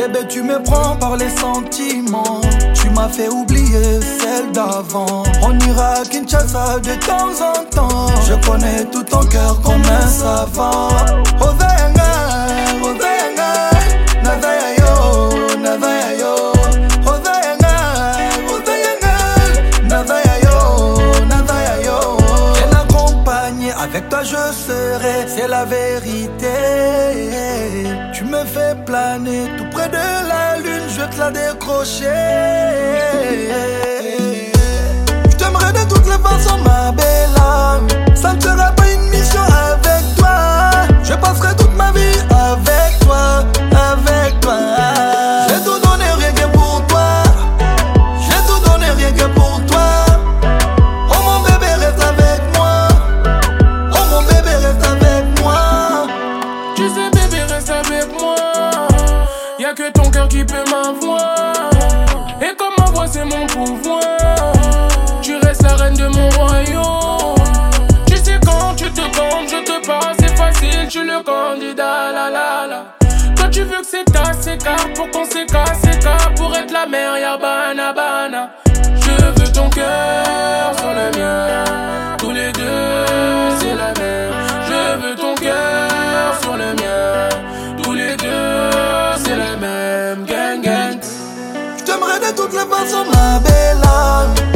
Bébé, tu me prends par les sentiments. Tu m'as fait oublier celle d'avant. On ira à Kinshasa de temps en temps. Je connais tout ton cœur comme un savant. Avec toi je serai. C'est la vérité. Fais planer tout près de la lune, je te la décrocher. Que ton cœur qui peut m'avoir. Et comme ma voix, c'est mon pouvoir. Tu restes la reine de mon royaume. Tu sais, quand tu te comptes, je te parle, c'est facile. Tu le candidat, la la la. Toi, tu veux que c'est ta s'écart pour qu'on s'écarte, s'écarte pour être la mère, y'a bana bana. Je veux ton cœur Je t'aimerai de toutes les façons, ma belle.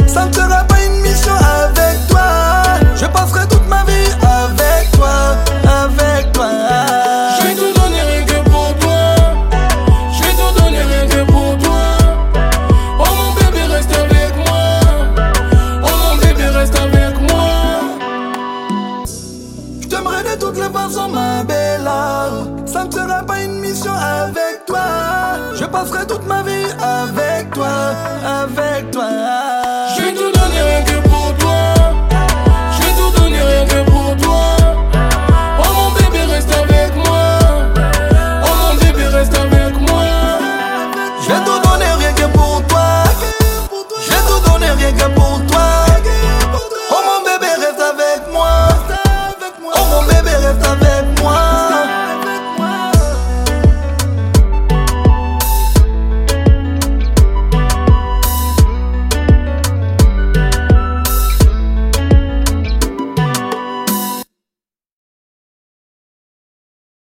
Ça ne sera pas une mission avec toi. Je passerai toute ma vie avec toi, avec toi. Je vais tout donner rien que pour toi. Je vais tout donner rien que pour toi. Oh mon bébé, reste avec moi. Oh mon bébé, reste avec moi. Je t'aimerai de toutes les façons, ma belle. Ça ne sera pas une mission avec toi. Je passerai toute ma vie avec toi,